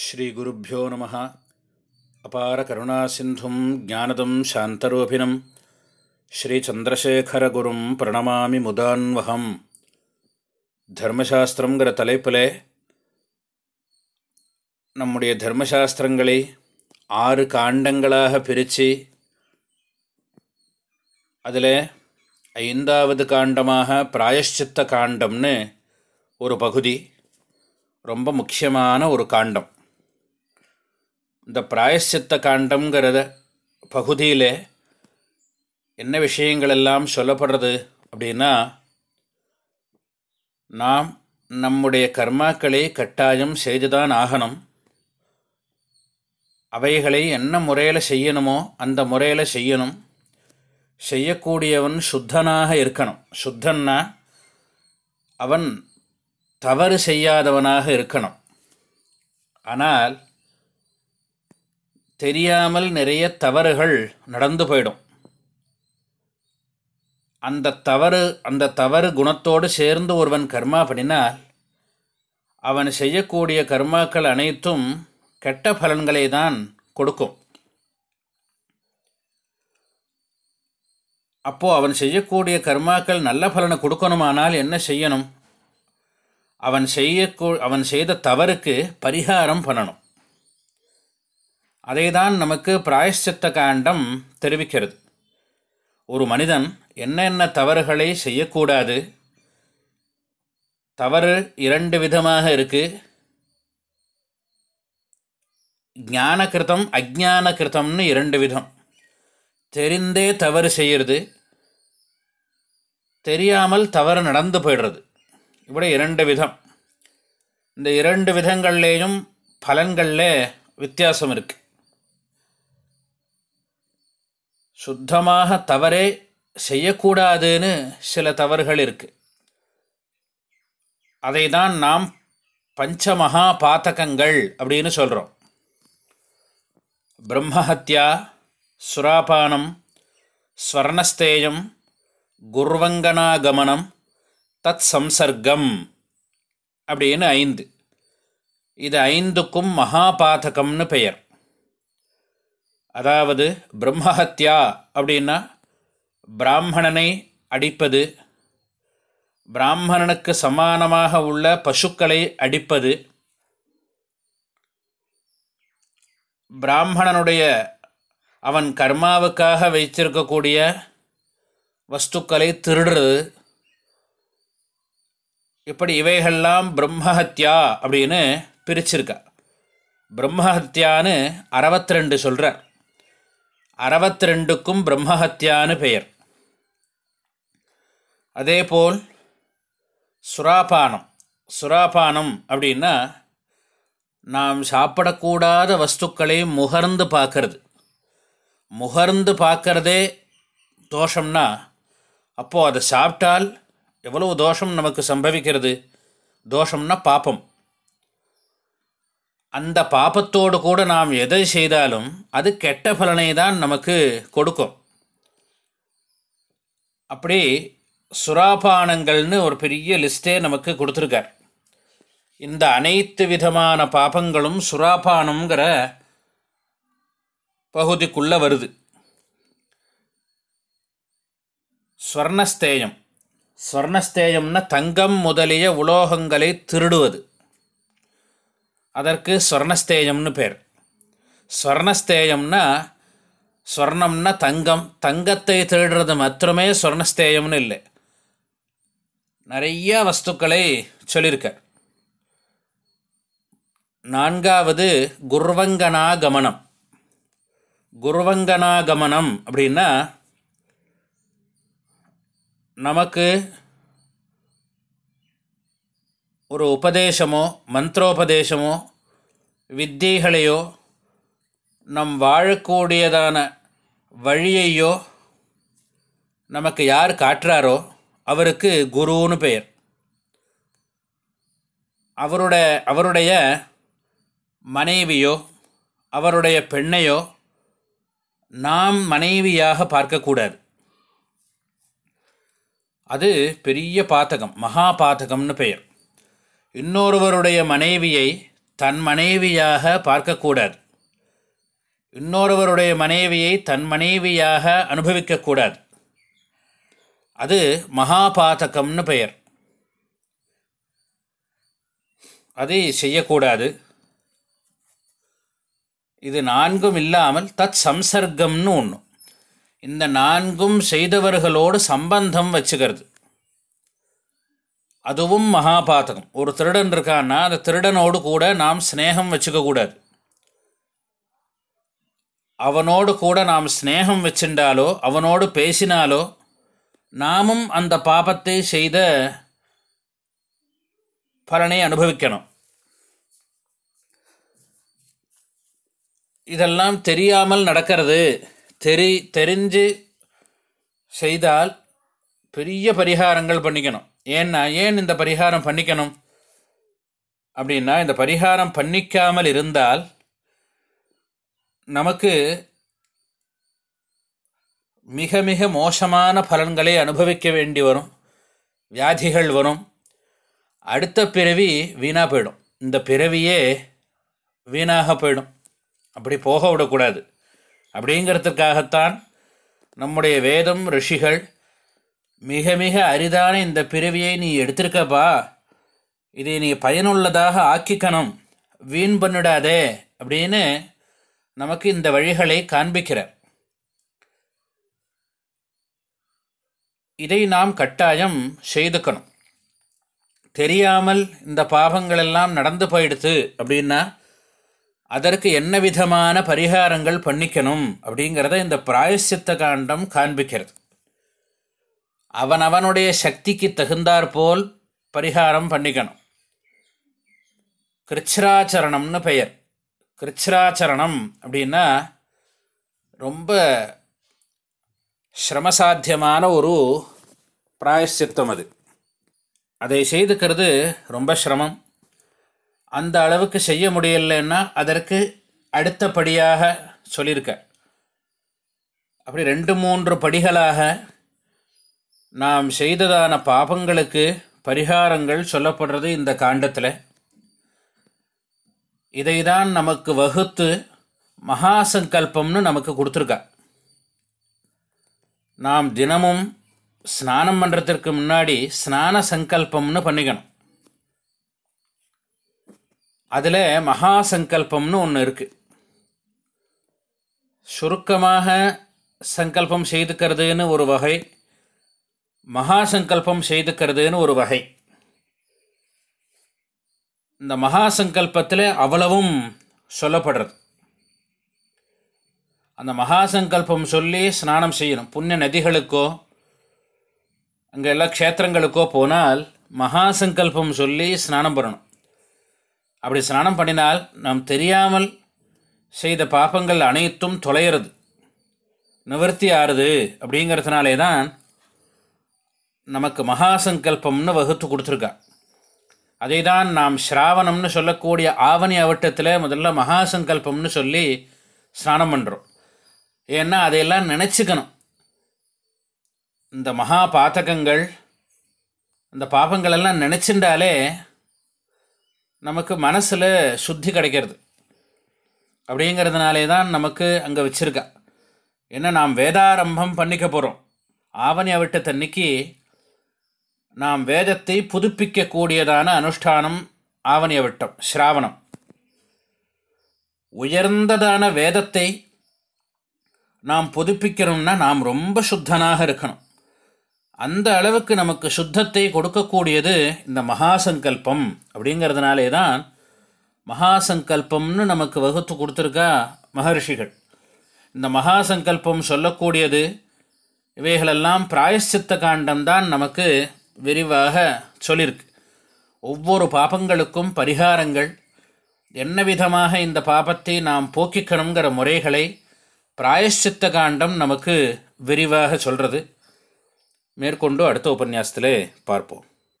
ஸ்ரீகுருப்போ நம. அபார கருணா சிந்தும் ஜானதம் சாந்தரூபிணம். ஸ்ரீச்சந்திரசேகரகுரும் பிரணமாமி முதான்வகம். தர்மசாஸ்திரங்கிற தலைப்பில் நம்முடைய தர்மசாஸ்திரங்களை ஆறு காண்டங்களாக பிரித்து அதில் ஐந்தாவது காண்டமாக பிராயஷ்சித்த காண்டம்னு ஒரு பகுதி ரொம்ப முக்கியமான ஒரு காண்டம். இந்த பிராயசித்த காண்டங்கிறத பகுதியில் என்ன விஷயங்கள் எல்லாம் சொல்லப்படுறது அப்படின்னா நாம் நம்முடைய கர்மாக்களை கட்டாயம் செய்துதான் ஆகணும். அவைகளை என்ன முறையில் செய்யணுமோ அந்த முறையில் செய்யணும். செய்யக்கூடியவன் சுத்தனாக இருக்கணும். சுத்தன்னா அவன் தவறு செய்யாதவனாக இருக்கணும். ஆனால் தெரியாமல் நிறைய தவறுகள் நடந்து போயிடும். அந்த தவறு அந்த தவறு குணத்தோடு சேர்ந்து ஒருவன் கர்மா பண்ணினால் அவன் செய்யக்கூடிய கர்மாக்கள் அனைத்தும் கெட்ட பலன்களை தான் கொடுக்கும். அப்போது அவன் செய்யக்கூடிய கர்மாக்கள் நல்ல பலனை கொடுக்கணுமானால் என்ன செய்யணும்? அவன் செய்யக்கூ அவன் செய்த தவறுக்கு பரிகாரம் பண்ணணும். அதை தான் நமக்கு பிராயஷ்சித்த காண்டம் தெரிவிக்கிறது. ஒரு மனிதன் என்னென்ன தவறுகளை செய்யக்கூடாது தவறு இரண்டு விதமாக இருக்குது ஞானகிருத்தம் அஜானகிருத்தம்னு இரண்டு விதம். தெரிந்தே தவறு செய்கிறது தெரியாமல் தவறு நடந்து போயிடுறது. இப்படி இரண்டு விதம். இந்த இரண்டு விதங்கள்லேயும் பலன்களில் வித்தியாசம் இருக்குது சுத்தமாக தவறே செய்யக்கூடாதுன்னு சில தவறுகள் இருக்குது அதை தான் நாம் பஞ்சமகா பாத்தகங்கள் அப்படின்னு சொல்கிறோம் பிரம்மஹத்யா சுராபானம் ஸ்வர்ணஸ்தேயம் குர்வங்கனாகமனம் தத் சம்சர்க்கம் அப்படின்னு ஐந்து. இது ஐந்துக்கும் மகாபாதகம்னு பெயர். அதாவது பிரம்மஹத்யா அப்படின்னா பிராமணனை அடிப்பது பிராமணனுக்கு சமானமாக உள்ள பசுக்களை அடிப்பது பிராமணனுடைய அவன் கர்மாவுக்காக வைத்திருக்கக்கூடிய வஸ்துக்களை திருடுறது. இப்படி இவைகள்லாம் பிரம்மஹத்யா அப்படின்னு பிரிச்சிருக்கா. பிரம்மஹத்யான்னு அறுபத்தி ரெண்டு சொல்கிறார் அறுபத்தி ரெண்டுக்கும் பிரம்மஹத்யான்னு பெயர். அதேபோல் சுராபானம் சுராபானம் அப்படின்னா நாம் சாப்பிடக்கூடாத வஸ்துக்களை முகர்ந்து பார்க்கறது. முகர்ந்து பார்க்கறதே தோஷம்னா அப்போது அதை சாப்பிட்டால் எவ்வளவு தோஷம் நமக்கு சம்பவிக்கிறது? தோஷம்னா பாப்பம் அந்த பாபத்தோடு கூட நாம் எதை செய்தாலும் அது கெட்ட பலனை தான் நமக்கு கொடுக்கும். அப்படி சுராபானங்கள்னு ஒரு பெரிய லிஸ்ட்டே நமக்கு கொடுத்துருக்கார். இந்த அனைத்து விதமான பாபங்களும் சுராபானங்கிற பகுதிக்குள்ளே வருது. ஸ்வர்ணஸ்தேயம். ஸ்வர்ணஸ்தேயம்னா தங்கம் முதலிய உலோகங்களை திருடுவது. அதற்கு ஸ்வர்ணஸ்தேயம்னு பேர். ஸ்வர்ணஸ்தேயம்னா ஸ்வர்ணம்னா தங்கம். தங்கத்தை திருடுறது மாத்திரமே ஸ்வர்ணஸ்தேயம்னு இல்லை. நிறைய வஸ்துக்களை சொல்லியிருக்க. நான்காவது குர்வங்கனாகமனம். குர்வங்கனாகமனம் அப்படின்னா நமக்கு ஒரு உபதேசமோ மந்திரோபதேசமோ வித்தியைகளையோ நம் வாழக்கூடியதான வழியையோ நமக்கு யார் காட்டுறாரோ அவருக்கு குருன்னு பெயர். அவருடைய அவருடைய மனைவியோ அவருடைய பெண்ணையோ நாம் மனைவியாக பார்க்கக்கூடாது. அது பெரிய பாத்தகம் மகா பாத்தகம்னு பெயர். இன்னொருவருடைய மனைவியை தன் மனைவியாக பார்க்கக்கூடாது. இன்னொருவருடைய மனைவியை தன் மனைவியாக அனுபவிக்கக்கூடாது. அது மகாபாதகம்னு பெயர். அதை செய்யக்கூடாது. இது நான்கும் இல்லாமல் தத் சம்சர்க்கம்னு ஒன்று இந்த நான்கும் செய்தவர்களோடு சம்பந்தம் வச்சுக்கிறது. அதுவும் மகாபாதகம் ஒரு திருடன் இருக்கான்னா அந்த திருடனோடு கூட நாம் ஸ்னேகம் வச்சுக்கக்கூடாது அவனோடு கூட நாம் ஸ்னேகம் வச்சிருந்தாலோ அவனோடு பேசினாலோ நாமும் அந்த பாபத்தை செய்த பலனை அனுபவிக்கணும். இதெல்லாம் தெரியாமல் நடக்கிறது. தெரி தெரிஞ்சு செய்தால் பெரிய பரிகாரங்கள் பண்ணிக்கணும். ஏன்னா ஏன் இந்த பரிகாரம் பண்ணிக்கணும்? அப்படின்னா இந்த பரிகாரம் பண்ணிக்காமல் இருந்தால் நமக்கு மிக மிக மோசமான பலன்களை அனுபவிக்க வேண்டி வரும். வியாதிகள் வரும். அடுத்த பிறவி வீணாக போயிடும். இந்த பிறவியே வீணாக போயிடும். அப்படி போக விடக்கூடாது. அப்படிங்கிறதுக்காகத்தான் நம்முடைய வேதம் ரிஷிகள் மிக மிக அரிதான இந்த பிறவியை நீ எடுத்திருக்கப்பா. இதை நீ பயனுள்ளதாக ஆக்கிக்கணும். வீண் பண்ணிடாதே அப்படின்னு நமக்கு இந்த வழிகளை காண்பிக்கிறார். இதை நாம் கட்டாயம் செய்துக்கணும். தெரியாமல் இந்த பாவங்களெல்லாம் நடந்து போயிடுது அப்படின்னா அதற்கு என்ன விதமான பரிகாரங்கள் பண்ணிக்கணும் அப்படிங்கிறத இந்த பிராயசித்த காண்டம் காண்பிக்கிறது. அவன் அவனுடைய சக்திக்கு தகுந்தாற்போல் பரிகாரம் பண்ணிக்கணும். கிருச்சிராச்சரணம்னு பெயர். கிருச்சிராச்சரணம் அப்படின்னா ரொம்ப சிரமசாத்தியமான ஒரு பிராயசித்தம் அது. அதை செய்துக்கிறது ரொம்ப சிரமம். அந்த அளவுக்கு செய்ய முடியலைன்னா அதற்கு அடுத்தபடியாக சொல்லியிருக்க. அப்படி ரெண்டு மூன்று படிகளாக நாம் செய்ததான பாபங்களுக்கு பரிகாரங்கள் சொல்லப்படுறது இந்த காண்டத்தில். இதை தான் நமக்கு வகுத்து மகா சங்கல்பம்னு நமக்கு கொடுத்துருக்கா. நாம் தினமும் ஸ்நானம் பண்ணுறதுக்கு முன்னாடி ஸ்நான சங்கல்பம்னு பண்ணிக்கணும். அதில் மகா சங்கல்பம்னு ஒன்று இருக்குது சுருக்கமாக சங்கல்பம் செய்துக்கிறதுன்னு ஒரு வகை மகா சங்கல்பம் செய்துக்கிறதுன்னு ஒரு வகை. இந்த மகா சங்கல்பத்தில் அவ்வளவும் சொல்லப்படுறது. அந்த மகா சங்கல்பம் சொல்லி ஸ்நானம் செய்யணும். புண்ணிய நதிகளுக்கோ அங்கே எல்லா க்ஷேத்திரங்களுக்கோ போனால் மகா சங்கல்பம் சொல்லி ஸ்நானம் பண்ணணும். அப்படி ஸ்நானம் பண்ணினால் நாம் தெரியாமல் செய்த பாப்பங்கள் அனைத்தும் தொலைகிறது. நிவர்த்தி ஆறுது அப்படிங்கிறதுனாலே தான் நமக்கு மகாசங்கல்பம்னு வகுத்து கொடுத்துருக்கா அதை தான் நாம் ஸ்ராவணம்னு சொல்லக்கூடிய ஆவணி அவட்டத்தில் முதல்ல மகாசங்கல்பம்னு சொல்லி ஸ்நானம் பண்ணுறோம் ஏன்னா அதையெல்லாம் நினச்சிக்கணும். இந்த மகா பாத்தகங்கள் இந்த பாபங்களெல்லாம் நினச்சிண்டாலே நமக்கு மனசில் சுத்தி கிடைக்கிறது. அப்படிங்கிறதுனாலே தான் நமக்கு அங்கே வச்சுருக்கா. ஏன்னா நாம் வேதாரம்பம் பண்ணிக்க போகிறோம் ஆவணி அவட்டத்தன்னைக்கு நாம் வேதத்தை புதுப்பிக்கக்கூடியதான அனுஷ்டானம் ஆவணியவிட்டம் ஸ்ராவணம். உயர்ந்ததான வேதத்தை நாம் புதுப்பிக்கணும்னா நாம் ரொம்ப சுத்தனாக இருக்கணும். அந்த அளவுக்கு நமக்கு சுத்தத்தை கொடுக்கக்கூடியது இந்த மகாசங்கல்பம் அப்படிங்கிறதுனாலே தான் மகாசங்கல்பம்னு நமக்கு வகுத்து கொடுத்துருக்கா மகர்ஷிகள். இந்த மகாசங்கல்பம் சொல்லக்கூடியது இவைகளெல்லாம் பிராயசித்த காண்டம்தான் நமக்கு விரிவாக சொல்லியிருக்கு ஒவ்வொரு பாபங்களுக்கும் பரிகாரங்கள் என்ன விதமாக இந்த பாபத்தை நாம் போக்கிக்கணுங்கிற முறைகளை பிராயஷ்சித்த காண்டம் நமக்கு விரிவாக சொல்கிறது மேற்கொண்டு அடுத்த உபன்யாசத்திலே பார்ப்போம்.